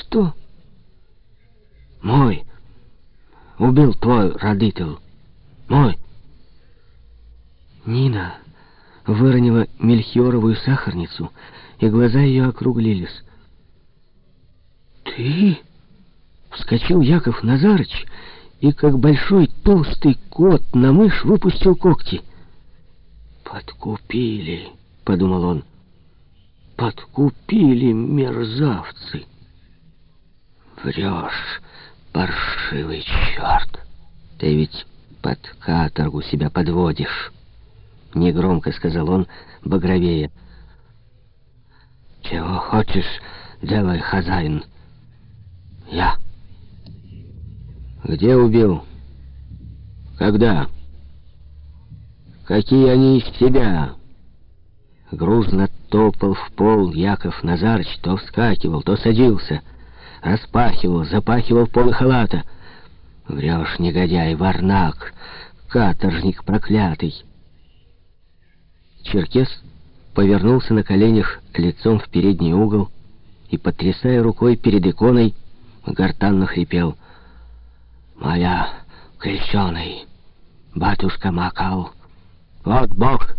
Что? Мой. Убил твой родитель. Мой. Нина выронила мельхиоровую сахарницу, и глаза ее округлились. «Ты?» — вскочил Яков Назарыч, и, как большой толстый кот на мышь, выпустил когти. «Подкупили», — подумал он. «Подкупили мерзавцы». «Врешь, паршивый черт! Ты ведь под каторгу себя подводишь!» Негромко сказал он, багровея. «Чего хочешь, делай, хозяин!» «Я!» «Где убил? Когда?» «Какие они из себя?» Грузно топал в пол Яков Назарыч, то вскакивал, то садился, распахивал, запахивал полы халата. «Врешь, негодяй, варнак, каторжник проклятый!» Черкес повернулся на коленях лицом в передний угол и, потрясая рукой перед иконой, гортанно хрипел. «Моя крещеный, батюшка Макал, вот Бог,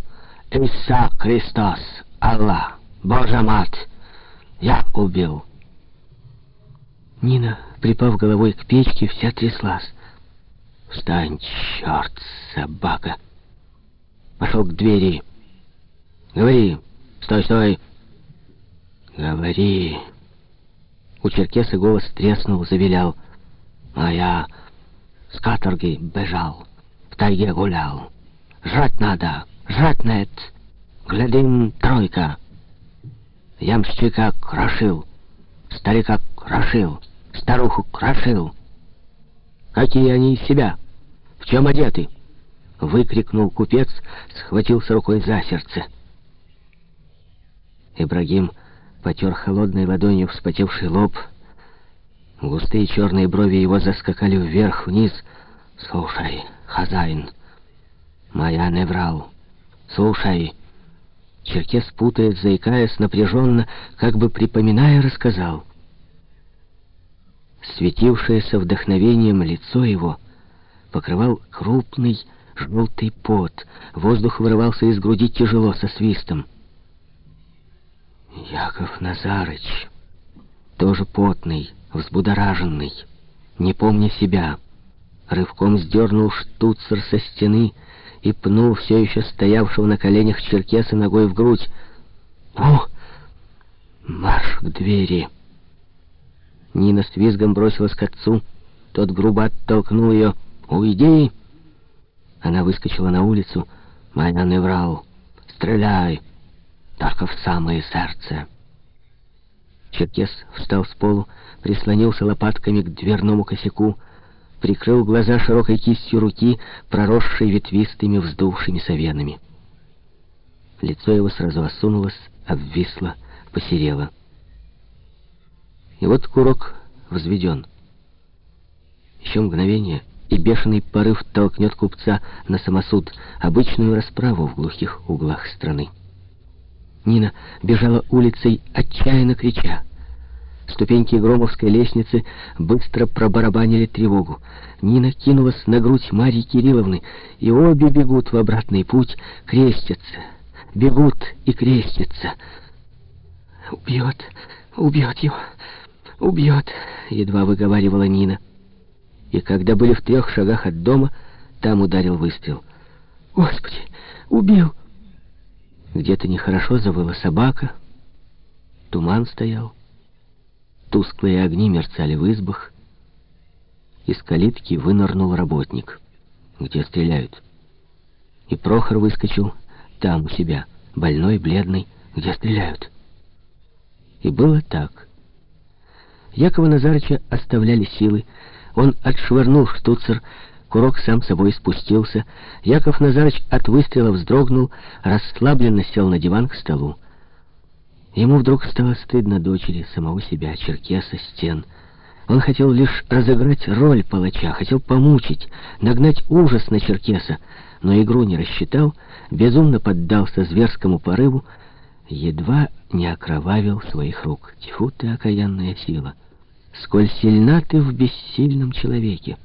Иса Христос, Аллах, Божья мать, я убил». Нина, припав головой к печке, вся тряслась. «Встань, черт, собака!» Пошел к двери. Говори. Стой, стой. Говори. У черкеса голос треснул, завилял. А я с каторги бежал, в тайге гулял. Жрать надо, жрать нет. Глядим, тройка. Ямщика крошил, старика крошил, старуху крошил. Какие они из себя? В чем одеты? Выкрикнул купец, схватился рукой за сердце. Ибрагим потер холодной ладонью вспотевший лоб. Густые черные брови его заскакали вверх-вниз. «Слушай, хозяин, моя не врал. Слушай». Черкес, путаясь, заикаясь, напряженно, как бы припоминая, рассказал. Светившееся вдохновением лицо его покрывал крупный желтый пот. Воздух вырывался из груди тяжело, со свистом. Яков Назарыч, тоже потный, взбудораженный, не помня себя, рывком сдернул штуцер со стены и пнул все еще стоявшего на коленях черкеса ногой в грудь. «Ну, марш к двери!» Нина с визгом бросилась к отцу, тот грубо оттолкнул ее. «Уйди!» Она выскочила на улицу. «Моя не врал! Стреляй!» только в самое сердце. Черкес встал с полу, прислонился лопатками к дверному косяку, прикрыл глаза широкой кистью руки, проросшей ветвистыми вздувшимися венами. Лицо его сразу осунулось, обвисло, посерело. И вот курок взведен. Еще мгновение, и бешеный порыв толкнет купца на самосуд, обычную расправу в глухих углах страны. Нина бежала улицей, отчаянно крича. Ступеньки Громовской лестницы быстро пробарабанили тревогу. Нина кинулась на грудь Марьи Кирилловны, и обе бегут в обратный путь, крестятся. Бегут и крестятся. «Убьет, убьет его, убьет», — едва выговаривала Нина. И когда были в трех шагах от дома, там ударил выстрел. «Господи, убил!» Где-то нехорошо завыла собака. Туман стоял. Тусклые огни мерцали в избах. Из калитки вынырнул работник. Где стреляют? И Прохор выскочил там у себя, больной, бледный. Где стреляют? И было так. Якова Назарыча оставляли силы. Он отшвырнул штуцер, Курок сам собой спустился. Яков Назарович от выстрела вздрогнул, расслабленно сел на диван к столу. Ему вдруг стало стыдно дочери, самого себя, черкеса, стен. Он хотел лишь разыграть роль палача, хотел помучить, нагнать ужас на черкеса, но игру не рассчитал, безумно поддался зверскому порыву, едва не окровавил своих рук. Тьфу ты, окаянная сила! Сколь сильна ты в бессильном человеке.